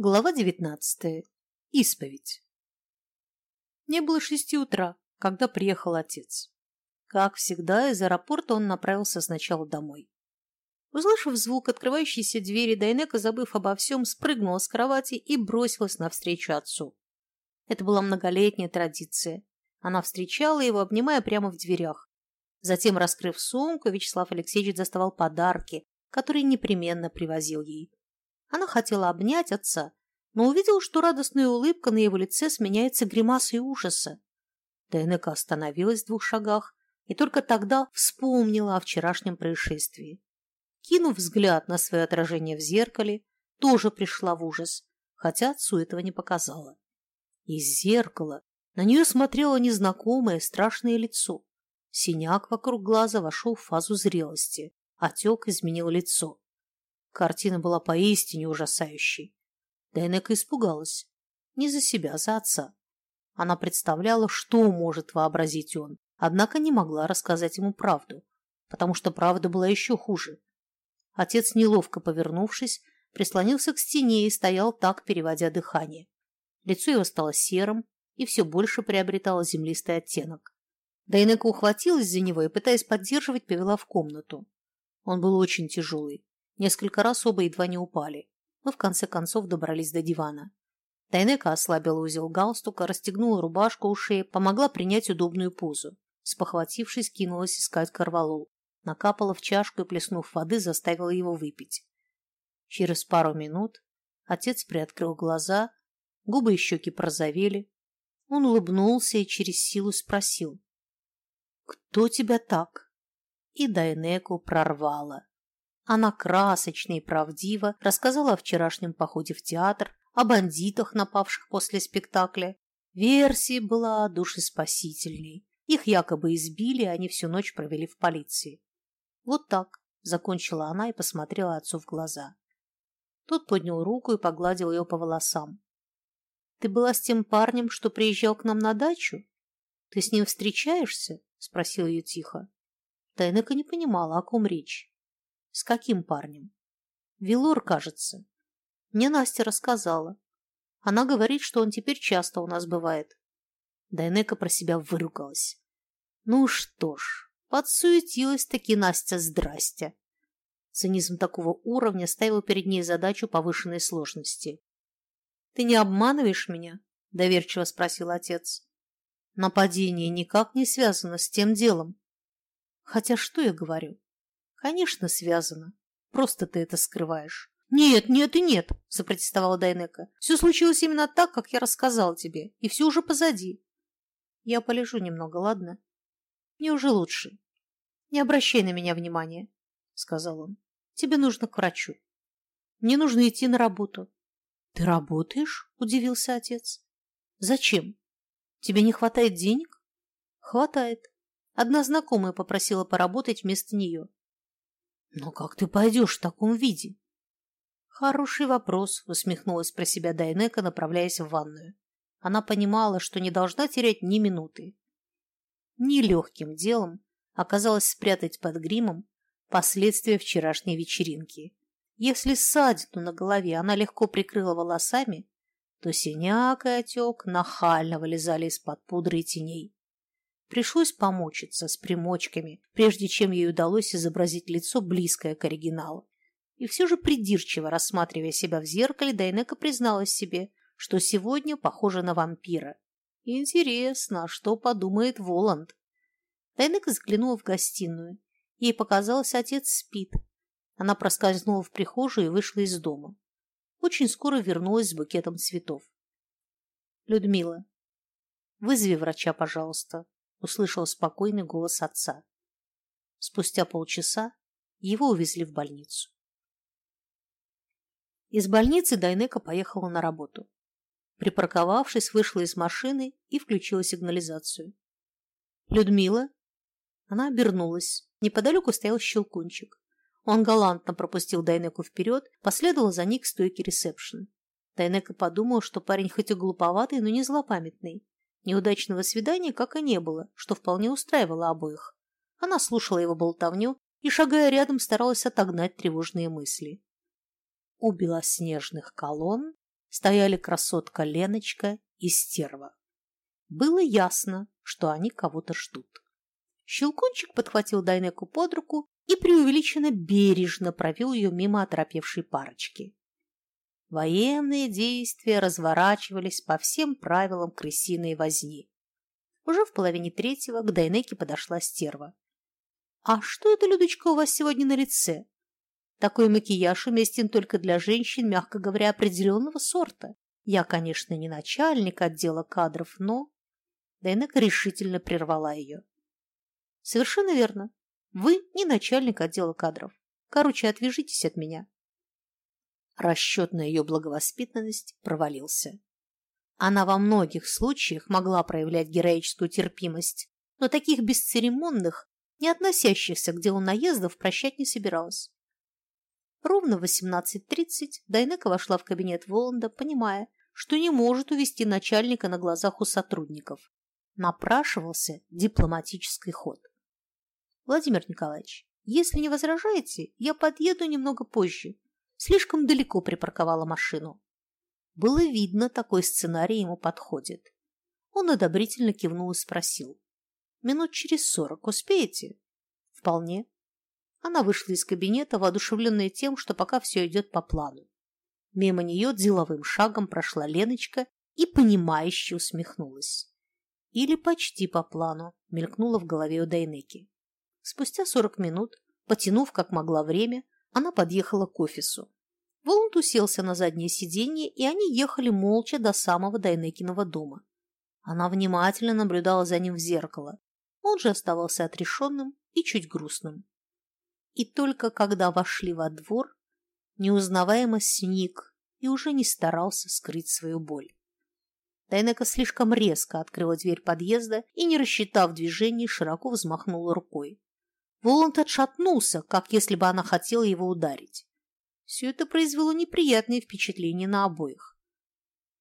Глава девятнадцатая. Исповедь. Не было шести утра, когда приехал отец. Как всегда, из аэропорта он направился сначала домой. Услышав звук открывающейся двери, Дайнека, забыв обо всем, спрыгнула с кровати и бросилась навстречу отцу. Это была многолетняя традиция. Она встречала его, обнимая прямо в дверях. Затем, раскрыв сумку, Вячеслав Алексеевич доставал подарки, которые непременно привозил ей. Она хотела обнять отца, но увидела, что радостная улыбка на его лице сменяется гримасой ужаса. Дайнека остановилась в двух шагах и только тогда вспомнила о вчерашнем происшествии. Кинув взгляд на свое отражение в зеркале, тоже пришла в ужас, хотя отцу этого не показала. Из зеркала на нее смотрело незнакомое страшное лицо. Синяк вокруг глаза вошел в фазу зрелости, отек изменил лицо. Картина была поистине ужасающей. Дайнека испугалась. Не за себя, за отца. Она представляла, что может вообразить он, однако не могла рассказать ему правду, потому что правда была еще хуже. Отец, неловко повернувшись, прислонился к стене и стоял так, переводя дыхание. Лицо его стало серым и все больше приобретало землистый оттенок. Дайнека ухватилась за него и, пытаясь поддерживать, повела в комнату. Он был очень тяжелый. Несколько раз оба едва не упали. Мы в конце концов добрались до дивана. Дайнека ослабила узел галстука, расстегнула рубашку у шеи, помогла принять удобную позу. Спохватившись, кинулась искать корвалол. Накапала в чашку и, плеснув воды, заставила его выпить. Через пару минут отец приоткрыл глаза, губы и щеки прозовели. Он улыбнулся и через силу спросил. «Кто тебя так?» И Дайнеку прорвала. Она красочно и правдиво рассказала о вчерашнем походе в театр, о бандитах, напавших после спектакля. Версия была душеспасительной. Их якобы избили, а они всю ночь провели в полиции. Вот так, закончила она и посмотрела отцу в глаза. Тот поднял руку и погладил ее по волосам. Ты была с тем парнем, что приезжал к нам на дачу? Ты с ним встречаешься? спросил ее тихо. Тайнека не понимала, о ком речь. С каким парнем? Вилор, кажется. Мне Настя рассказала. Она говорит, что он теперь часто у нас бывает. Дайнека про себя выругалась. Ну что ж, подсуетилась-таки Настя здрасте. Цинизм такого уровня ставил перед ней задачу повышенной сложности. «Ты не обманываешь меня?» – доверчиво спросил отец. «Нападение никак не связано с тем делом». «Хотя что я говорю? Конечно, связано. Просто ты это скрываешь. Нет, нет и нет, запротестовала Дайнека. Все случилось именно так, как я рассказал тебе, и все уже позади. Я полежу немного, ладно? Мне уже лучше. Не обращай на меня внимания, сказал он. Тебе нужно к врачу. Мне нужно идти на работу. Ты работаешь? удивился отец. Зачем? Тебе не хватает денег? Хватает. Одна знакомая попросила поработать вместо нее. Но как ты пойдешь в таком виде? Хороший вопрос, усмехнулась про себя Дайнека, направляясь в ванную. Она понимала, что не должна терять ни минуты. Нелегким делом оказалось спрятать под гримом последствия вчерашней вечеринки. Если ссадину на голове она легко прикрыла волосами, то синяк и отек нахально вылезали из-под пудры и теней. Пришлось помучиться с примочками, прежде чем ей удалось изобразить лицо, близкое к оригиналу. И все же придирчиво рассматривая себя в зеркале, Дайнека призналась себе, что сегодня похожа на вампира. Интересно, что подумает Воланд? Дайнека взглянула в гостиную. Ей показалось, отец спит. Она проскользнула в прихожую и вышла из дома. Очень скоро вернулась с букетом цветов. «Людмила, вызови врача, пожалуйста», услышал спокойный голос отца. Спустя полчаса его увезли в больницу. Из больницы Дайнека поехала на работу. Припарковавшись, вышла из машины и включила сигнализацию. «Людмила?» Она обернулась. Неподалеку стоял щелкунчик. Он галантно пропустил Дайнеку вперед, последовал за ней к стойке ресепшн. Дайнека подумал, что парень хоть и глуповатый, но не злопамятный. Неудачного свидания как и не было, что вполне устраивало обоих. Она слушала его болтовню и, шагая рядом, старалась отогнать тревожные мысли. У белоснежных колонн стояли красотка Леночка и стерва. Было ясно, что они кого-то ждут. Щелкунчик подхватил Дайнеку под руку и преувеличенно бережно провел ее мимо оторопевшей парочки. Военные действия разворачивались по всем правилам крысиной возни. Уже в половине третьего к Дайнеке подошла стерва. «А что это, Людочка, у вас сегодня на лице? Такой макияж уместен только для женщин, мягко говоря, определенного сорта. Я, конечно, не начальник отдела кадров, но...» Дайнека решительно прервала ее. «Совершенно верно. Вы не начальник отдела кадров. Короче, отвяжитесь от меня». Расчет на ее благовоспитанность провалился. Она во многих случаях могла проявлять героическую терпимость, но таких бесцеремонных, не относящихся к делу наездов, прощать не собиралась. Ровно в 18.30 Дайнека вошла в кабинет Воланда, понимая, что не может увести начальника на глазах у сотрудников. Напрашивался дипломатический ход. Владимир Николаевич, если не возражаете, я подъеду немного позже. Слишком далеко припарковала машину. Было видно, такой сценарий ему подходит. Он одобрительно кивнул и спросил. «Минут через сорок успеете?» «Вполне». Она вышла из кабинета, воодушевленная тем, что пока все идет по плану. Мимо нее деловым шагом прошла Леночка и, понимающе усмехнулась. Или почти по плану, мелькнула в голове у Дайнеки. Спустя сорок минут, потянув как могла время, она подъехала к офису. Воланд уселся на заднее сиденье, и они ехали молча до самого Дайнекиного дома. Она внимательно наблюдала за ним в зеркало. Он же оставался отрешенным и чуть грустным. И только когда вошли во двор, неузнаваемо сник и уже не старался скрыть свою боль. Дайнека слишком резко открыла дверь подъезда и, не рассчитав движений, широко взмахнула рукой. Воланд отшатнулся, как если бы она хотела его ударить. Все это произвело неприятное впечатление на обоих.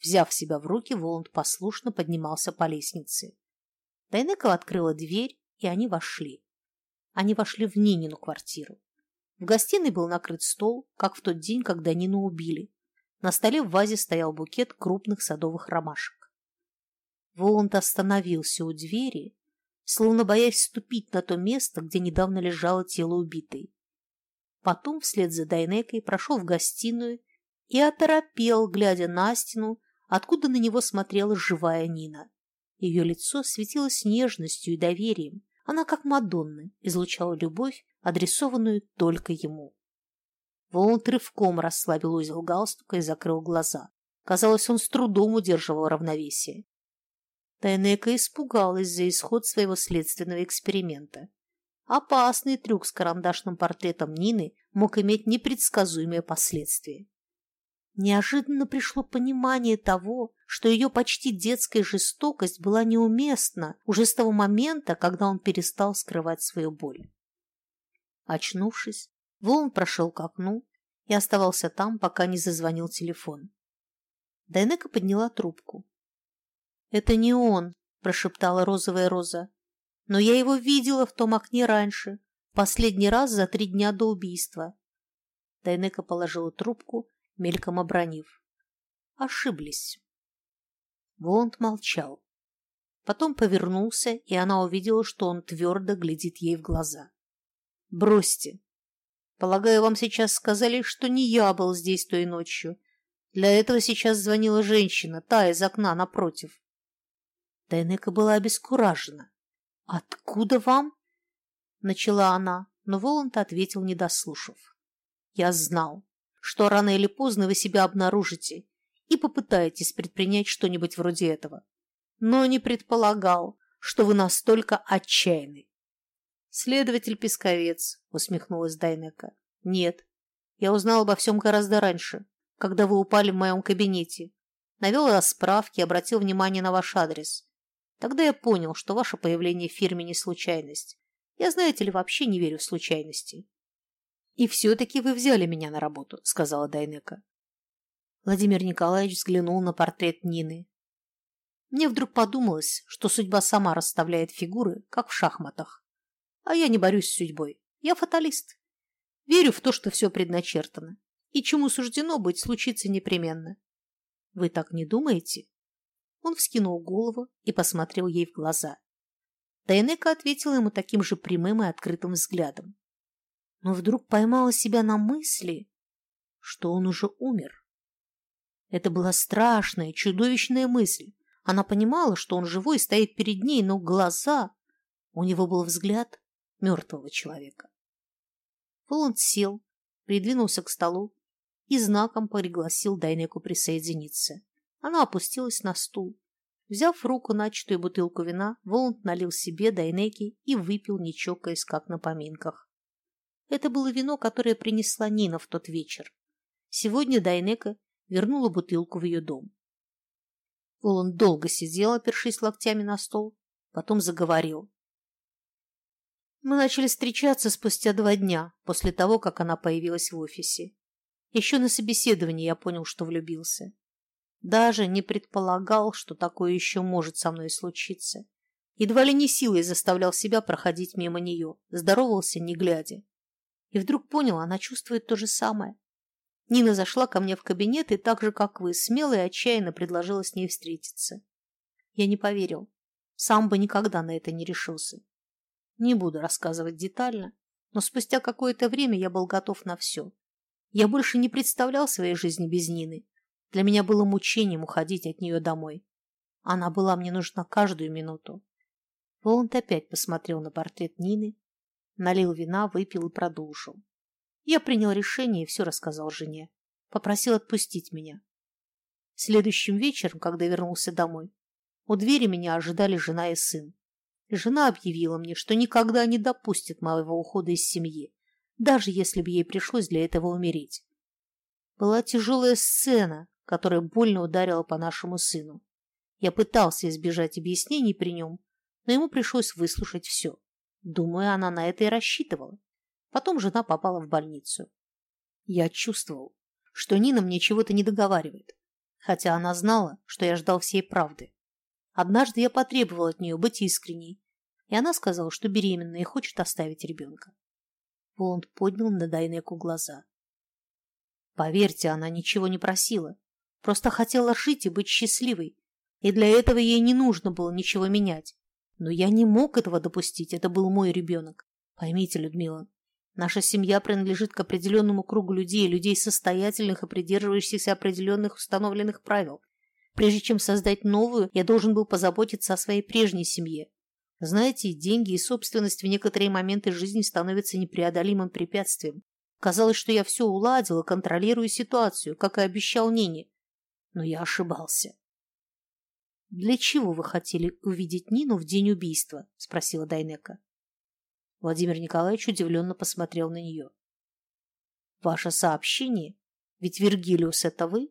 Взяв себя в руки, Воланд послушно поднимался по лестнице. Дайнекова открыла дверь, и они вошли. Они вошли в Нинину квартиру. В гостиной был накрыт стол, как в тот день, когда Нину убили. На столе в вазе стоял букет крупных садовых ромашек. Воланд остановился у двери словно боясь ступить на то место, где недавно лежало тело убитой. Потом вслед за Дайнекой прошел в гостиную и оторопел, глядя на стену, откуда на него смотрела живая Нина. Ее лицо светилось нежностью и доверием. Она, как Мадонна, излучала любовь, адресованную только ему. Воланд рывком расслабил узел галстука и закрыл глаза. Казалось, он с трудом удерживал равновесие. Тайнека испугалась за исход своего следственного эксперимента. Опасный трюк с карандашным портретом Нины мог иметь непредсказуемые последствия. Неожиданно пришло понимание того, что ее почти детская жестокость была неуместна уже с того момента, когда он перестал скрывать свою боль. Очнувшись, Волн прошел к окну и оставался там, пока не зазвонил телефон. Дайнека подняла трубку. «Это не он», – прошептала розовая роза. «Но я его видела в том окне раньше, последний раз за три дня до убийства». Дайнека положила трубку, мельком обронив. Ошиблись. Воланд молчал. Потом повернулся, и она увидела, что он твердо глядит ей в глаза. «Бросьте. Полагаю, вам сейчас сказали, что не я был здесь той ночью. Для этого сейчас звонила женщина, та из окна напротив. Дайнека была обескуражена. «Откуда вам?» – начала она, но Воланд ответил, не дослушав. «Я знал, что рано или поздно вы себя обнаружите и попытаетесь предпринять что-нибудь вроде этого, но не предполагал, что вы настолько отчаянны». «Следователь Песковец», – усмехнулась Дайнека. «Нет, я узнал обо всем гораздо раньше, когда вы упали в моем кабинете. Навел вас справки и обратил внимание на ваш адрес. Тогда я понял, что ваше появление в фирме не случайность. Я, знаете ли, вообще не верю в случайности. И все-таки вы взяли меня на работу, сказала Дайнека. Владимир Николаевич взглянул на портрет Нины. Мне вдруг подумалось, что судьба сама расставляет фигуры, как в шахматах. А я не борюсь с судьбой. Я фаталист. Верю в то, что все предначертано. И чему суждено быть, случится непременно. Вы так не думаете? Он вскинул голову и посмотрел ей в глаза. Тайнека ответила ему таким же прямым и открытым взглядом. Но вдруг поймала себя на мысли, что он уже умер. Это была страшная, чудовищная мысль. Она понимала, что он живой, стоит перед ней, но глаза... У него был взгляд мертвого человека. Воланд сел, придвинулся к столу и знаком пригласил Дайнеку присоединиться. Она опустилась на стул. Взяв в руку начатую бутылку вина, Воланд налил себе Дайнеки и выпил, не чокаясь, как на поминках. Это было вино, которое принесла Нина в тот вечер. Сегодня Дайнека вернула бутылку в ее дом. Воланд долго сидел, опершись локтями на стол, потом заговорил. Мы начали встречаться спустя два дня после того, как она появилась в офисе. Еще на собеседовании я понял, что влюбился. Даже не предполагал, что такое еще может со мной случиться. Едва ли не силой заставлял себя проходить мимо нее, здоровался, не глядя. И вдруг понял, она чувствует то же самое. Нина зашла ко мне в кабинет и так же, как вы, смело и отчаянно предложила с ней встретиться. Я не поверил. Сам бы никогда на это не решился. Не буду рассказывать детально, но спустя какое-то время я был готов на все. Я больше не представлял своей жизни без Нины. Для меня было мучением уходить от нее домой. Она была мне нужна каждую минуту. Воланд опять посмотрел на портрет Нины, налил вина, выпил и продолжил. Я принял решение и все рассказал жене. Попросил отпустить меня. Следующим вечером, когда вернулся домой, у двери меня ожидали жена и сын. Жена объявила мне, что никогда не допустит моего ухода из семьи, даже если бы ей пришлось для этого умереть. Была тяжелая сцена, которая больно ударила по нашему сыну. Я пытался избежать объяснений при нем, но ему пришлось выслушать все. Думаю, она на это и рассчитывала. Потом жена попала в больницу. Я чувствовал, что Нина мне чего-то не договаривает, хотя она знала, что я ждал всей правды. Однажды я потребовал от нее быть искренней, и она сказала, что беременна и хочет оставить ребенка. Воланд поднял на Дайнеку глаза. Поверьте, она ничего не просила, просто хотела жить и быть счастливой, и для этого ей не нужно было ничего менять. Но я не мог этого допустить, это был мой ребенок. Поймите, Людмила, Наша семья принадлежит к определенному кругу людей, людей состоятельных и придерживающихся определенных установленных правил. Прежде чем создать новую, я должен был позаботиться о своей прежней семье. Знаете, деньги и собственность в некоторые моменты жизни становятся непреодолимым препятствием. Казалось, что я все уладил и контролирую ситуацию, как и обещал Нине. Но я ошибался. «Для чего вы хотели увидеть Нину в день убийства?» – спросила Дайнека. Владимир Николаевич удивленно посмотрел на нее. «Ваше сообщение? Ведь Вергилиус это вы?»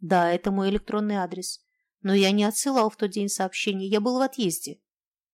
«Да, это мой электронный адрес. Но я не отсылал в тот день сообщение, я был в отъезде.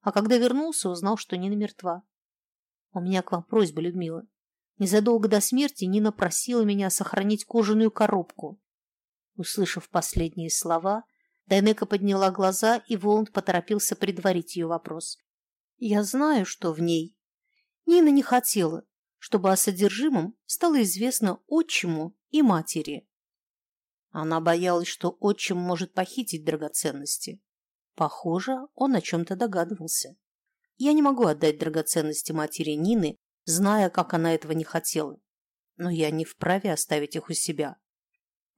А когда вернулся, узнал, что Нина мертва. У меня к вам просьба, Людмила. Незадолго до смерти Нина просила меня сохранить кожаную коробку. Услышав последние слова, Дайнека подняла глаза, и Воланд поторопился предварить ее вопрос. «Я знаю, что в ней», Нина не хотела, чтобы о содержимом стало известно отчиму и матери. Она боялась, что отчим может похитить драгоценности. Похоже, он о чем-то догадывался. Я не могу отдать драгоценности матери Нины, зная, как она этого не хотела. Но я не вправе оставить их у себя.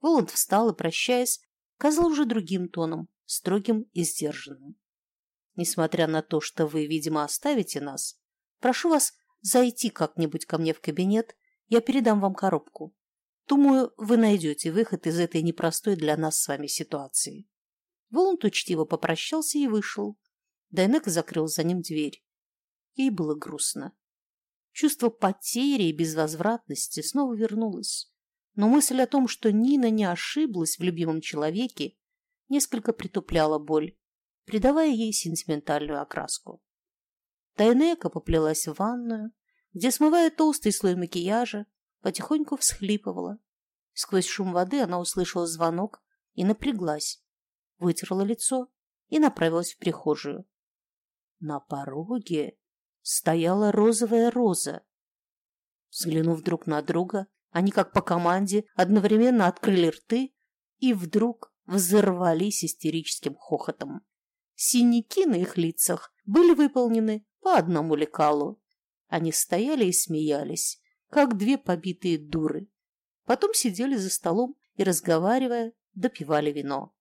Воланд встал и, прощаясь, сказал уже другим тоном, строгим и сдержанным. Несмотря на то, что вы, видимо, оставите нас, прошу вас зайти как-нибудь ко мне в кабинет, я передам вам коробку. Думаю, вы найдете выход из этой непростой для нас с вами ситуации. Воланд учтиво попрощался и вышел. Дайнек закрыл за ним дверь. Ей было грустно. Чувство потери и безвозвратности снова вернулось. Но мысль о том, что Нина не ошиблась в любимом человеке, несколько притупляла боль, придавая ей сентиментальную окраску. Тайнека поплелась в ванную, где, смывая толстый слой макияжа, потихоньку всхлипывала. Сквозь шум воды она услышала звонок и напряглась, вытерла лицо и направилась в прихожую. На пороге стояла розовая роза. Взглянув друг на друга, они, как по команде, одновременно открыли рты и вдруг взорвались истерическим хохотом. Синяки на их лицах были выполнены по одному лекалу. Они стояли и смеялись, как две побитые дуры. Потом сидели за столом и, разговаривая, допивали вино.